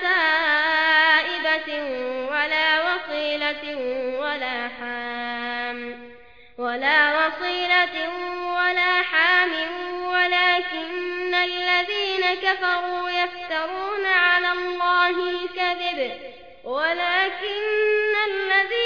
سائبة ولا وصيلة ولا حام ولا وصيلة ولا حام ولكن الذين كفروا يفترون على الله الكذب ولكن الذين